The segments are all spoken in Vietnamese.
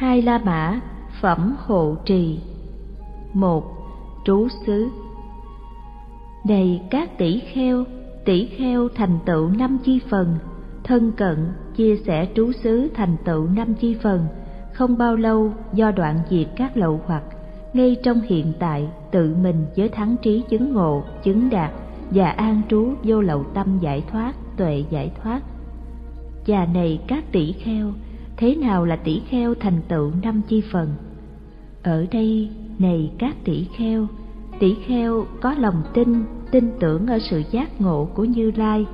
hai la mã, phẩm hộ trì. Một, trú xứ. Này các tỷ kheo tỷ kheo thành tựu năm chi phần. Thân cận, chia sẻ trú xứ thành tựu năm chi phần. Không bao lâu, do đoạn diệt các lậu hoặc, ngay trong hiện tại, tự mình với thắng trí chứng ngộ, chứng đạt, và an trú vô lậu tâm giải thoát, tuệ giải thoát. Và này các tỷ kheo thế nào là tỷ kheo thành tựu năm chi phần? Ở đây, này các tỷ kheo tỷ kheo có lòng tin tin tưởng ở sự giác ngộ của như lai.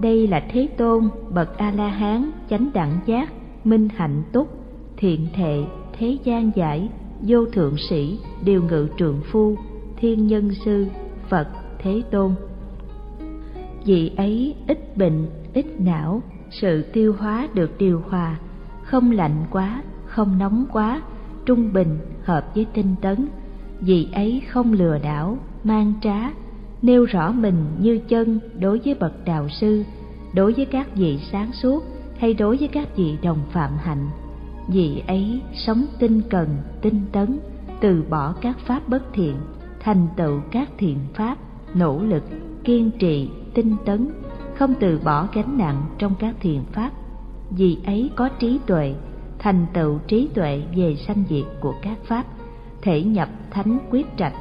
Đây là thế tôn, bậc a la hán chánh đẳng giác, minh hạnh túc, thiện thệ, thế gian giải, vô thượng sĩ, điều ngự trượng phu, thiên nhân sư, phật, thế tôn. Vị ấy, ít bệnh, ít não, sự tiêu hóa được điều hòa không lạnh quá, không nóng quá, trung bình, hợp với tinh tấn. Vì ấy không lừa đảo, mang trá, nêu rõ mình như chân đối với bậc đạo sư, đối với các vị sáng suốt hay đối với các vị đồng phạm hạnh. Vì ấy sống tinh cần, tinh tấn, từ bỏ các pháp bất thiện, thành tựu các thiện pháp, nỗ lực, kiên trì, tinh tấn, không từ bỏ gánh nặng trong các thiện pháp vì ấy có trí tuệ, thành tựu trí tuệ về sanh diệt của các pháp, thể nhập thánh quyết trạch.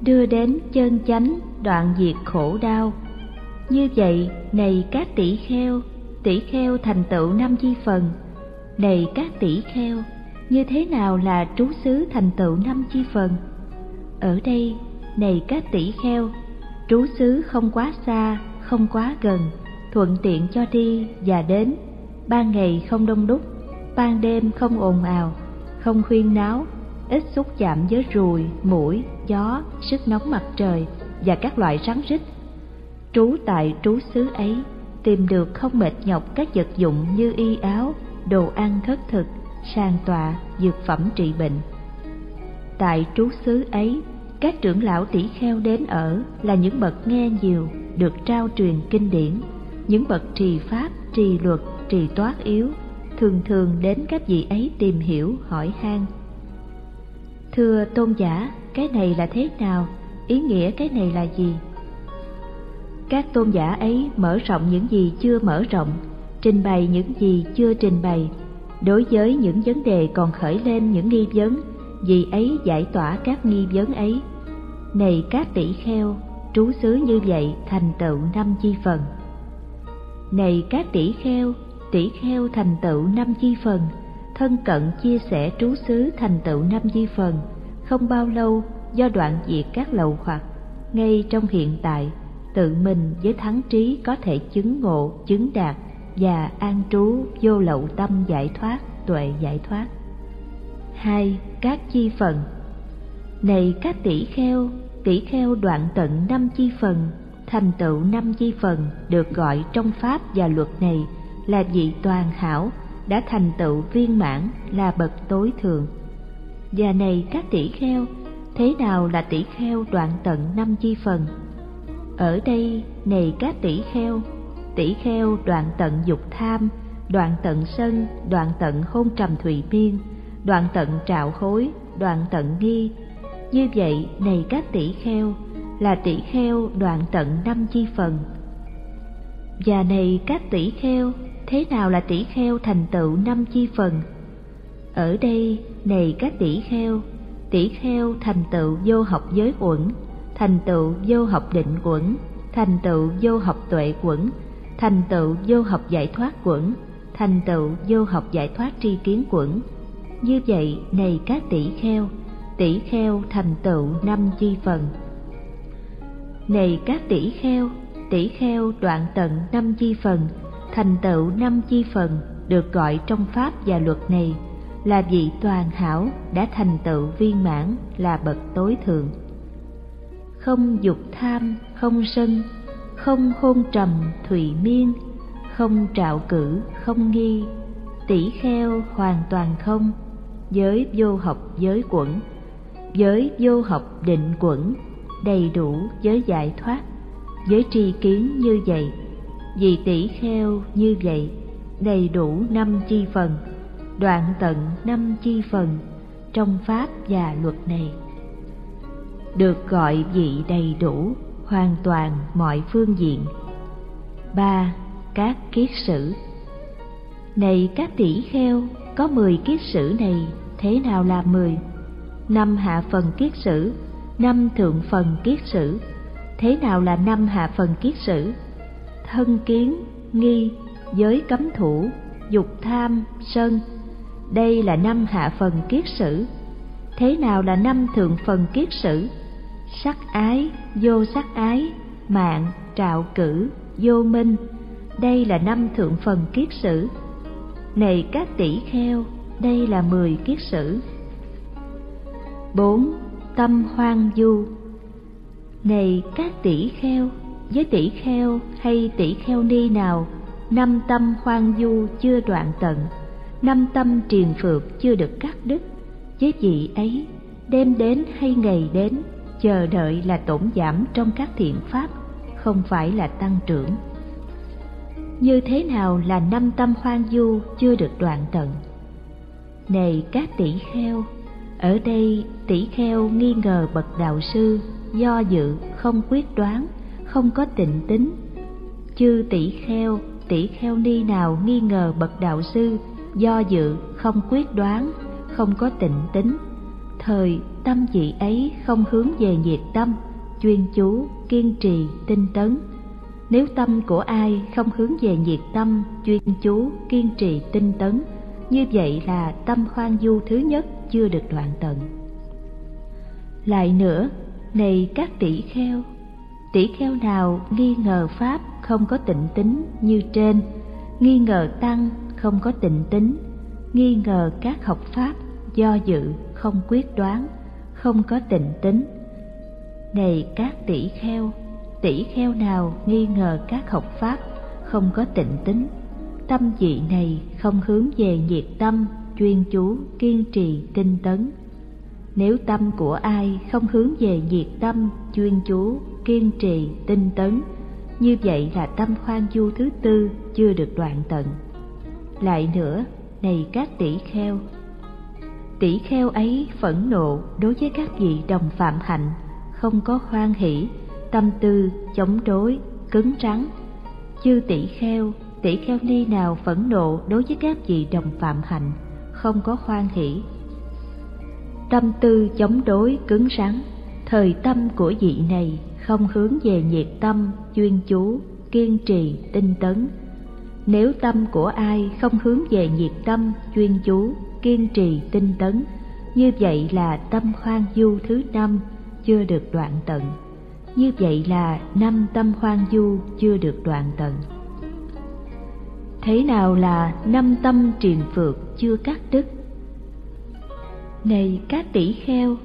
Đưa đến chân chánh đoạn diệt khổ đau. Như vậy, này các tỷ kheo tỷ kheo thành tựu năm chi phần. Này các tỷ kheo, như thế nào là trú xứ thành tựu năm chi phần? Ở đây, này các tỷ kheo, trú xứ không quá xa, không quá gần thuận tiện cho đi và đến. Ban ngày không đông đúc, ban đêm không ồn ào, không khuyên náo, ít xúc chạm với ruồi, mũi, gió, sức nóng mặt trời và các loại rắn rít. Trú tại trú xứ ấy, tìm được không mệt nhọc các vật dụng như y áo, đồ ăn thất thực, sàn tọa, dược phẩm trị bệnh. Tại trú xứ ấy, các trưởng lão tỷ kheo đến ở là những bậc nghe nhiều, được trao truyền kinh điển những bậc trì pháp, trì luật, trì toát yếu, thường thường đến các vị ấy tìm hiểu, hỏi han. Thưa tôn giả, cái này là thế nào? Ý nghĩa cái này là gì? Các tôn giả ấy mở rộng những gì chưa mở rộng, trình bày những gì chưa trình bày. Đối với những vấn đề còn khởi lên những nghi vấn vì ấy giải tỏa các nghi vấn ấy. Này các tỷ kheo, trú xứ như vậy thành tựu năm chi phần này các tỷ kheo tỷ kheo thành tựu năm chi phần, thân cận chia sẻ trú xứ thành tựu năm chi phần, không bao lâu do đoạn diệt các lậu hoặc, ngay trong hiện tại, tự mình với thắng trí có thể chứng ngộ, chứng đạt và an trú vô lậu tâm giải thoát, tuệ giải thoát. Hai, các chi phần. Này các tỷ kheo tỷ kheo đoạn tận năm chi phần thành tựu năm chi phần được gọi trong pháp và luật này là vị toàn hảo, đã thành tựu viên mãn, là bậc tối thượng. Và này các tỷ kheo, thế nào là tỷ kheo đoạn tận năm chi phần? Ở đây, này các tỷ kheo tỷ kheo đoạn tận dục tham, đoạn tận sân, đoạn tận hôn trầm thủy miên đoạn tận trạo hối đoạn tận nghi. Như vậy, này các tỷ kheo là tỷ kheo đoạn tận năm chi phần. Và này, các tỷ kheo, thế nào là tỷ kheo thành tựu năm chi phần? Ở đây, này các tỷ kheo tỷ kheo thành tựu vô học giới uẩn thành tựu vô học định quẩn, thành tựu vô học tuệ quẩn, thành tựu vô học giải thoát quẩn, thành tựu vô học giải thoát tri kiến quẩn. Như vậy, này các tỷ kheo tỷ kheo thành tựu năm chi phần này các tỷ kheo tỷ kheo đoạn tận năm chi phần, thành tựu năm chi phần được gọi trong pháp và luật này là vị toàn hảo đã thành tựu viên mãn là bậc tối thượng. Không dục tham, không sân, không hôn trầm thùy miên, không trạo cử, không nghi, tỷ kheo hoàn toàn không, giới vô học, giới quẩn, giới vô học định quẩn đầy đủ giới giải thoát, giới tri kiến như vậy vì tỷ kheo như vậy, đầy đủ năm chi phần, đoạn tận năm chi phần trong pháp và luật này. Được gọi vị đầy đủ hoàn toàn mọi phương diện. Ba, các kiết sử. Này các tỷ kheo, có mười kiết sử này thế nào là mười? Năm hạ phần kiết sử năm thượng phần kiết sử. Thế nào là năm hạ phần kiết sử? Thân kiến, nghi, giới cấm thủ, dục tham, sân. Đây là năm hạ phần kiết sử. Thế nào là năm thượng phần kiết sử? Sắc ái, vô sắc ái, mạng, trạo cử, vô minh. Đây là năm thượng phần kiết sử. Này các tỷ kheo, đây là mười kiết sử. Bốn tâm hoang du này các tỷ kheo với tỷ kheo hay tỷ kheo ni nào, năm tâm hoang du chưa đoạn tận, năm tâm triền phược chưa được cắt đứt với vị ấy đêm đến hay ngày đến, chờ đợi là tổn giảm trong các thiện pháp, không phải là tăng trưởng. Như thế nào là năm tâm hoang du chưa được đoạn tận? Này các tỷ kheo ở đây tỷ kheo nghi ngờ bậc đạo sư, do dự, không quyết đoán, không có tịnh tính. Chư tỷ kheo tỷ kheo ni nào nghi ngờ bậc đạo sư, do dự, không quyết đoán, không có tịnh tính. Thời tâm vị ấy không hướng về nhiệt tâm, chuyên chú, kiên trì, tinh tấn. Nếu tâm của ai không hướng về nhiệt tâm, chuyên chú, kiên trì, tinh tấn, như vậy là tâm khoan du thứ nhất chưa được đoạn tận. Lại nữa, này các tỷ kheo tỷ kheo nào nghi ngờ pháp không có tịnh tính như trên, nghi ngờ tăng không có tịnh tính, nghi ngờ các học pháp do dự không quyết đoán, không có tịnh tính. Này các tỷ kheo tỷ kheo nào nghi ngờ các học pháp không có tịnh tính, tâm vị này không hướng về nhiệt tâm chuyên chú, kiên trì, tinh tấn. Nếu tâm của ai không hướng về nhiệt tâm, chuyên chú, kiên trì, tinh tấn, như vậy là tâm khoan du thứ tư chưa được đoạn tận. Lại nữa, này các tỷ kheo tỷ kheo ấy phẫn nộ đối với các vị đồng phạm hạnh, không có khoan hỷ, tâm tư chống đối, cứng rắn. Chư tỷ kheo tỷ kheo ni nào phẫn nộ đối với các vị đồng phạm hạnh không có hoan hỷ. Tâm tư chống đối cứng rắn, thời tâm của vị này không hướng về nhiệt tâm, chuyên chú, kiên trì, tinh tấn. Nếu tâm của ai không hướng về nhiệt tâm, chuyên chú, kiên trì, tinh tấn, như vậy là tâm hoang du thứ năm, chưa được đoạn tận. Như vậy là năm tâm hoang du chưa được đoạn tận thế nào là năm tâm triền phược chưa cắt đứt này các tỷ kheo,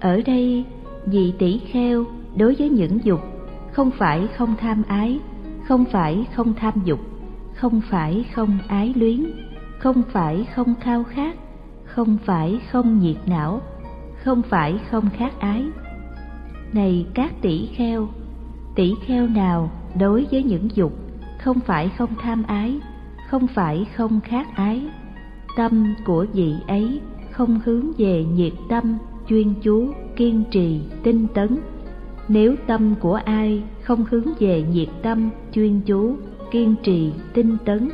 ở đây vị tỷ kheo đối với những dục không phải không tham ái, không phải không tham dục, không phải không ái luyến, không phải không khao khát, không phải không nhiệt não, không phải không khát ái. Này các tỷ kheo tỷ kheo nào đối với những dục không phải không tham ái không phải không khát ái. Tâm của vị ấy không hướng về nhiệt tâm, chuyên chú, kiên trì, tinh tấn. Nếu tâm của ai không hướng về nhiệt tâm, chuyên chú, kiên trì, tinh tấn,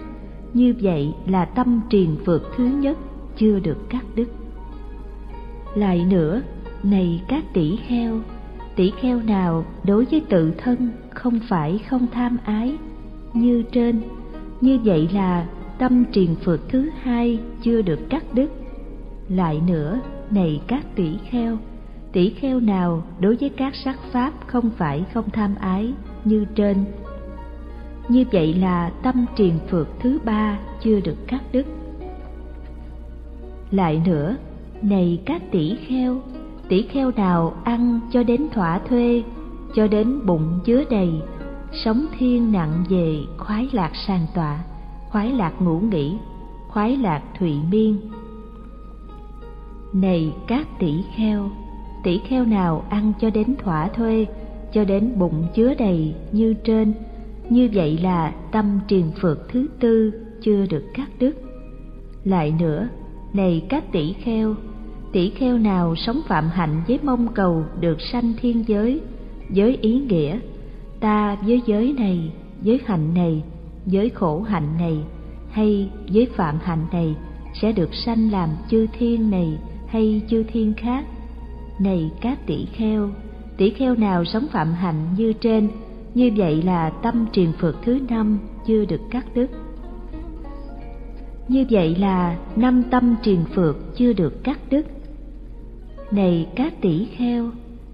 như vậy là tâm triền vượt thứ nhất, chưa được cắt đứt. Lại nữa, này các tỷ kheo tỷ kheo nào đối với tự thân không phải không tham ái? Như trên như vậy là tâm triền phượt thứ hai chưa được cắt đứt. Lại nữa, này các tỷ kheo tỷ kheo nào đối với các sắc pháp không phải không tham ái như trên? Như vậy là tâm triền phượt thứ ba chưa được cắt đứt. Lại nữa, này các tỷ kheo tỷ kheo nào ăn cho đến thỏa thuê, cho đến bụng chứa đầy sống thiên nặng về, khoái lạc sàng tọa. Khoái lạc ngủ nghỉ, khoái lạc thụy miên. Này các tỷ kheo tỷ kheo nào ăn cho đến thỏa thuê, cho đến bụng chứa đầy như trên? Như vậy là tâm triền phượt thứ tư, chưa được cắt đứt. Lại nữa, này các tỷ kheo tỷ kheo nào sống phạm hạnh với mong cầu được sanh thiên giới? Với ý nghĩa ta với giới này, với hạnh này, với khổ hạnh này, hay với phạm hạnh này sẽ được sanh làm chư thiên này hay chư thiên khác? Này các tỷ kheo tỷ kheo nào sống phạm hạnh như trên, như vậy là tâm triền phược thứ năm chưa được cắt đứt. Như vậy là năm tâm triền phược chưa được cắt đứt. Này các tỷ kheo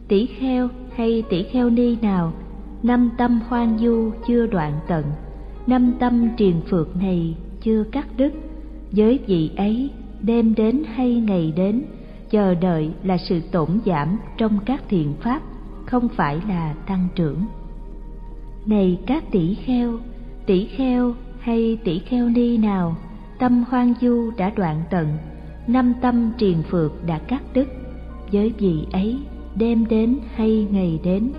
tỷ kheo hay tỷ kheo ni nào năm tâm hoang du chưa đoạn tận, năm tâm triền phượt này chưa cắt đứt. Với vị ấy, đêm đến hay ngày đến, chờ đợi là sự tổn giảm trong các thiện pháp, không phải là tăng trưởng. Này các tỷ kheo tỷ kheo hay tỷ kheo ni nào, tâm hoang du đã đoạn tận, năm tâm triền phượt đã cắt đứt. Với vị ấy, đêm đến hay ngày đến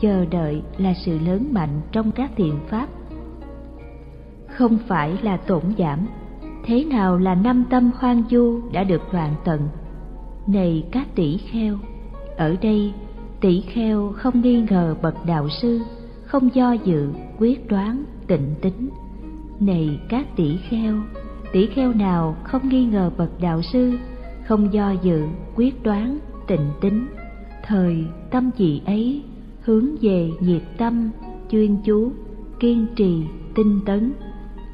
chờ đợi là sự lớn mạnh trong các thiện pháp. Không phải là tổn giảm, thế nào là năm tâm hoang du đã được đoạn tận? Này các tỷ kheo, ở đây tỷ kheo không nghi ngờ bậc đạo sư, không do dự, quyết đoán, tịnh tính. Này các tỷ kheo tỷ kheo nào không nghi ngờ bậc đạo sư, không do dự, quyết đoán, tịnh tính? Thời tâm chị ấy hướng về nhiệt tâm, chuyên chú, kiên trì, tinh tấn.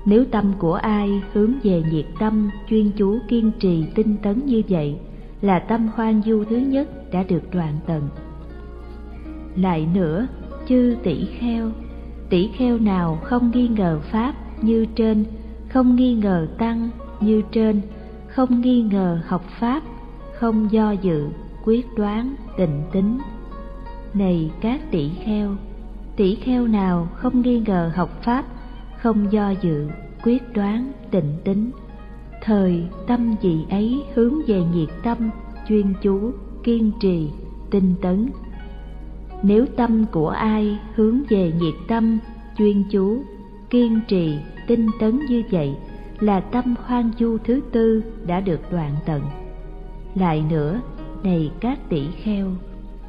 Nếu tâm của ai hướng về nhiệt tâm, chuyên chú, kiên trì, tinh tấn như vậy, là tâm hoan du thứ nhất đã được đoạn tận. Lại nữa, chư tỷ kheo tỷ kheo nào không nghi ngờ pháp như trên, không nghi ngờ tăng như trên, không nghi ngờ học pháp, không do dự, quyết đoán, định tính này các tỷ kheo tỷ kheo nào không nghi ngờ học pháp, không do dự, quyết đoán, tịnh tính. Thời tâm vị ấy hướng về nhiệt tâm, chuyên chú, kiên trì, tinh tấn. Nếu tâm của ai hướng về nhiệt tâm, chuyên chú, kiên trì, tinh tấn như vậy, là tâm hoang du thứ tư đã được đoạn tận. Lại nữa, này các tỷ kheo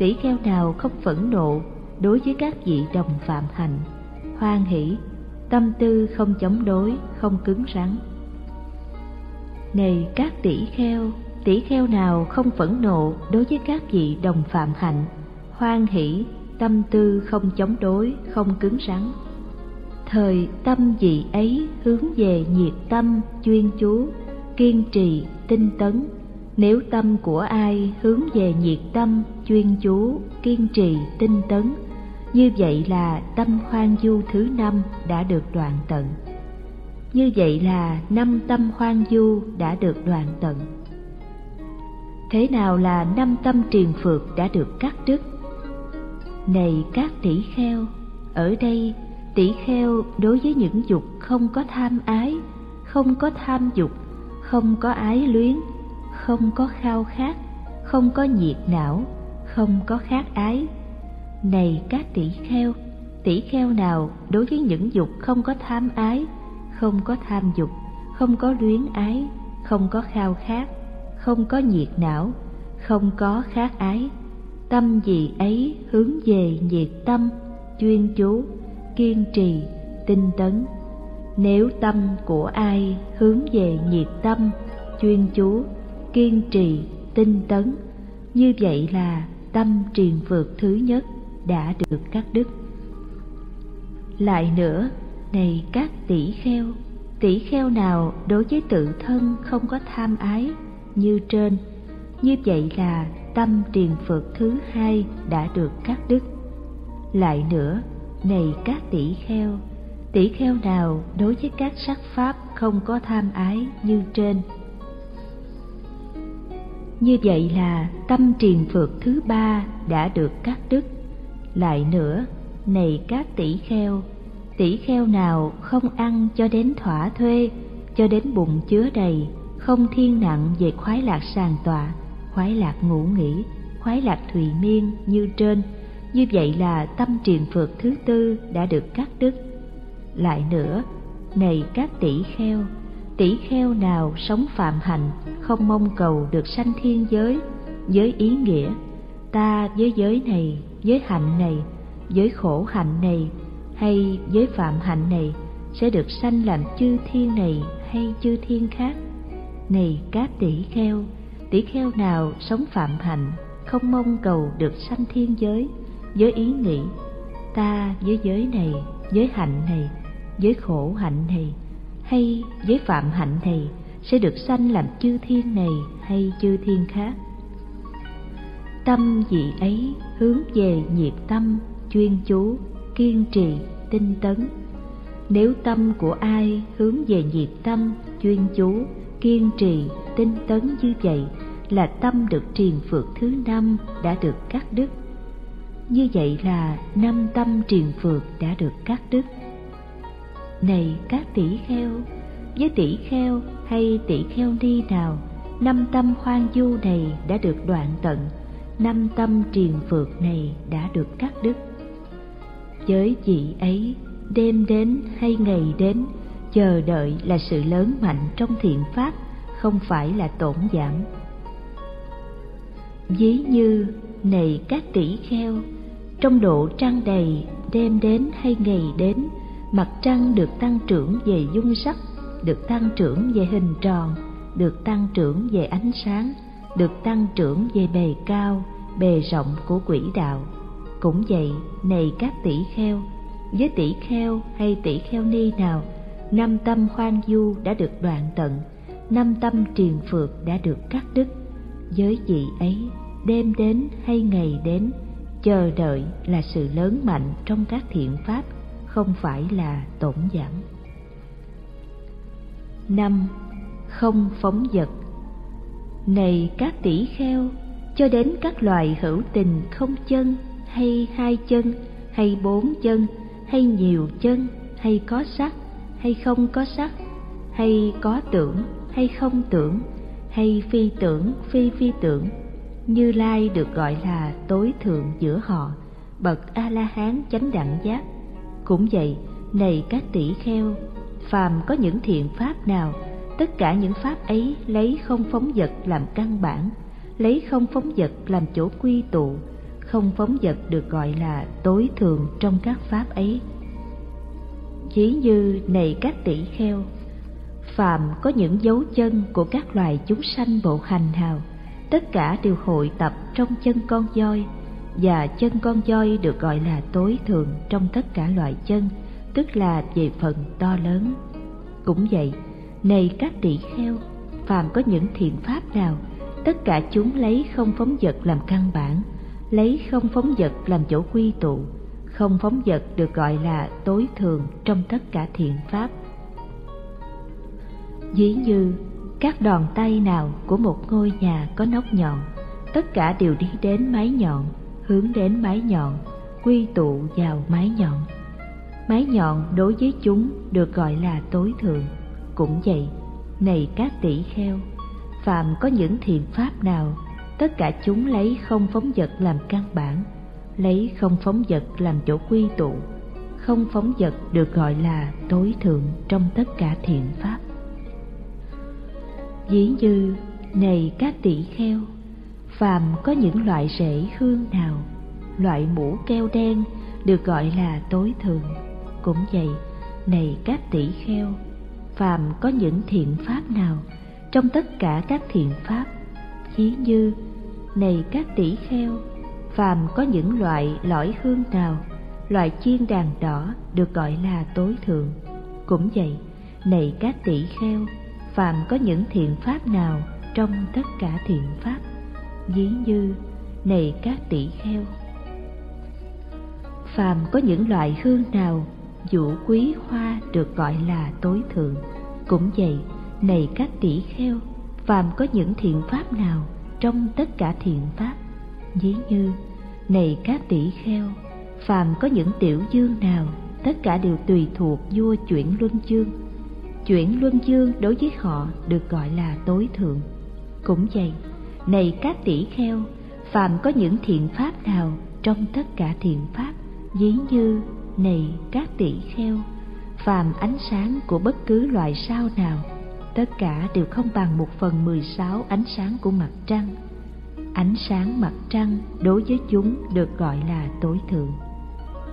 tỷ kheo nào không phẫn nộ, đối với các vị đồng phạm hành, hoan hỷ, tâm tư không chống đối, không cứng rắn. Này các tỷ kheo tỷ kheo nào không phẫn nộ đối với các vị đồng phạm hạnh hoan hỷ, tâm tư không chống đối, không cứng rắn. Thời tâm vị ấy hướng về nhiệt tâm chuyên chú, kiên trì, tinh tấn nếu tâm của ai hướng về nhiệt tâm, chuyên chú, kiên trì, tinh tấn, như vậy là tâm khoan du thứ năm đã được đoạn tận. Như vậy là năm tâm khoan du đã được đoạn tận. Thế nào là năm tâm triền phược đã được cắt đứt? Này các tỷ kheo, ở đây tỷ kheo đối với những dục không có tham ái, không có tham dục, không có ái luyến không có khao khát, không có nhiệt não, không có khát ái. Này các tỷ kheo tỷ kheo nào đối với những dục không có tham ái, không có tham dục, không có luyến ái, không có khao khát, không có nhiệt não, không có khát ái? Tâm gì ấy hướng về nhiệt tâm, chuyên chú, kiên trì, tinh tấn. Nếu tâm của ai hướng về nhiệt tâm, chuyên chú kiên trì, tinh tấn. Như vậy là tâm triền vượt thứ nhất đã được cắt đứt. Lại nữa, này các tỷ kheo tỷ kheo nào đối với tự thân không có tham ái như trên? Như vậy là tâm triền phật thứ hai đã được cắt đứt. Lại nữa, này các tỷ kheo tỷ kheo nào đối với các sắc pháp không có tham ái như trên? Như vậy là tâm triền phược thứ ba đã được cắt đứt. Lại nữa, này các tỷ kheo tỷ kheo nào không ăn cho đến thỏa thuê, cho đến bụng chứa đầy, không thiên nặng về khoái lạc sàn tọa, khoái lạc ngủ nghỉ, khoái lạc thùy miên như trên. Như vậy là tâm triền phược thứ tư đã được cắt đứt. Lại nữa, này các tỷ kheo tỷ kheo nào sống phạm hạnh, không mong cầu được sanh thiên giới với ý nghĩa. Ta với giới này, với hạnh này, với khổ hạnh này, hay với phạm hạnh này, sẽ được sanh làm chư thiên này hay chư thiên khác? Này các tỷ kheo tỷ kheo nào sống phạm hạnh, không mong cầu được sanh thiên giới, với ý nghĩ, ta với giới này, với hạnh này, với khổ hạnh này hay với phạm hạnh này sẽ được sanh làm chư thiên này hay chư thiên khác? Tâm vị ấy hướng về nhiệt tâm chuyên chú, kiên trì, tinh tấn. Nếu tâm của ai hướng về nhiệt tâm chuyên chú, kiên trì, tinh tấn như vậy là tâm được triền phượt thứ năm đã được cắt đứt. Như vậy là năm tâm triền phượt đã được cắt đứt này các tỷ kheo, với tỷ kheo hay tỷ kheo ni nào, năm tâm khoan du này đã được đoạn tận, năm tâm triền phược này đã được cắt đứt. Với chị ấy, đêm đến hay ngày đến, chờ đợi là sự lớn mạnh trong thiện pháp, không phải là tổn giảm. Ví như, này các tỷ kheo, trong độ trăng đầy, đêm đến hay ngày đến mặt trăng được tăng trưởng về dung sắc, được tăng trưởng về hình tròn, được tăng trưởng về ánh sáng, được tăng trưởng về bề cao, bề rộng của quỹ đạo. Cũng vậy, này các tỷ kheo, với tỷ kheo hay tỷ kheo ni nào, năm tâm khoan du đã được đoạn tận, năm tâm triền phược đã được cắt đứt. Với vị ấy, đêm đến hay ngày đến, chờ đợi là sự lớn mạnh trong các thiện pháp không phải là tổn giảm. Năm, không phóng vật. Này các tỷ kheo, cho đến các loài hữu tình không chân, hay hai chân, hay bốn chân, hay nhiều chân, hay có sắc, hay không có sắc, hay có tưởng, hay không tưởng, hay phi tưởng, phi phi tưởng, như lai được gọi là tối thượng giữa họ, bậc a la hán chánh đẳng giác cũng vậy, này các tỷ kheo, phàm có những thiện pháp nào, tất cả những pháp ấy lấy không phóng vật làm căn bản, lấy không phóng vật làm chỗ quy tụ, không phóng vật được gọi là tối thường trong các pháp ấy. Chỉ như này các tỷ kheo, phàm có những dấu chân của các loài chúng sanh bộ hành hào, tất cả đều hội tập trong chân con voi và chân con voi được gọi là tối thường trong tất cả loại chân, tức là về phần to lớn. Cũng vậy, này các tỷ kheo, phàm có những thiện pháp nào, tất cả chúng lấy không phóng vật làm căn bản, lấy không phóng vật làm chỗ quy tụ, không phóng vật được gọi là tối thường trong tất cả thiện pháp. Ví như, các đòn tay nào của một ngôi nhà có nóc nhọn, tất cả đều đi đến mái nhọn hướng đến mái nhọn, quy tụ vào mái nhọn. Mái nhọn đối với chúng được gọi là tối thượng. Cũng vậy, này các tỷ kheo, phàm có những thiện pháp nào, tất cả chúng lấy không phóng vật làm căn bản, lấy không phóng vật làm chỗ quy tụ. Không phóng vật được gọi là tối thượng trong tất cả thiện pháp. Ví như, này các tỷ kheo phàm có những loại rễ hương nào, loại mũ keo đen được gọi là tối thượng. Cũng vậy, này các tỷ kheo, phàm có những thiện pháp nào trong tất cả các thiện pháp? Chí như, này các tỷ kheo, phàm có những loại lõi hương nào, loại chiên đàn đỏ được gọi là tối thượng? Cũng vậy, này các tỷ kheo, phàm có những thiện pháp nào trong tất cả thiện pháp? Ví như này các tỷ kheo. Phàm có những loại hương nào, vũ quý hoa được gọi là tối thượng. Cũng vậy, này các tỷ kheo, phàm có những thiện pháp nào trong tất cả thiện pháp? Ví như này các tỷ kheo, phàm có những tiểu dương nào, tất cả đều tùy thuộc vua chuyển luân dương chuyển luân dương đối với họ được gọi là tối thượng. Cũng vậy này các tỷ kheo, phàm có những thiện pháp nào trong tất cả thiện pháp? Ví như, này các tỷ kheo, phàm ánh sáng của bất cứ loại sao nào, tất cả đều không bằng một phần mười sáu ánh sáng của mặt trăng. Ánh sáng mặt trăng đối với chúng được gọi là tối thượng.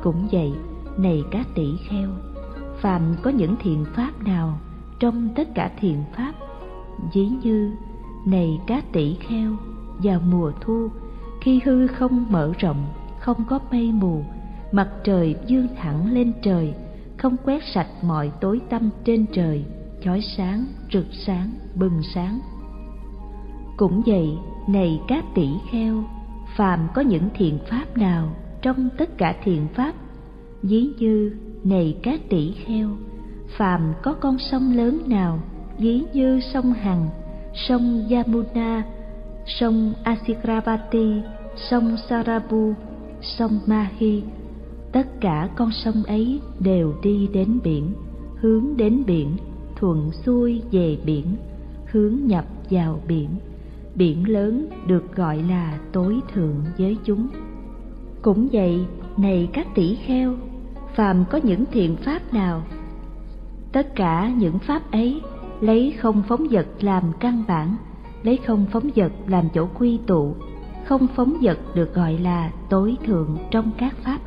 Cũng vậy, này các tỷ kheo, phàm có những thiện pháp nào trong tất cả thiện pháp? Ví như này các tỷ kheo, vào mùa thu, khi hư không mở rộng, không có mây mù, mặt trời dương thẳng lên trời, không quét sạch mọi tối tăm trên trời, chói sáng, rực sáng, bừng sáng. Cũng vậy, này các tỷ kheo, phàm có những thiện pháp nào trong tất cả thiện pháp? Ví như, này các tỷ kheo, phàm có con sông lớn nào? Ví như sông hằng sông yamuna, sông asikravati sông sarabu, sông mahi. Tất cả con sông ấy đều đi đến biển, hướng đến biển, thuận xuôi về biển, hướng nhập vào biển. Biển lớn được gọi là tối thượng với chúng. Cũng vậy, này các tỷ kheo, phàm có những thiện pháp nào? Tất cả những pháp ấy lấy không phóng vật làm căn bản, lấy không phóng vật làm chỗ quy tụ, không phóng vật được gọi là tối thượng trong các pháp